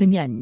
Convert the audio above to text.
금연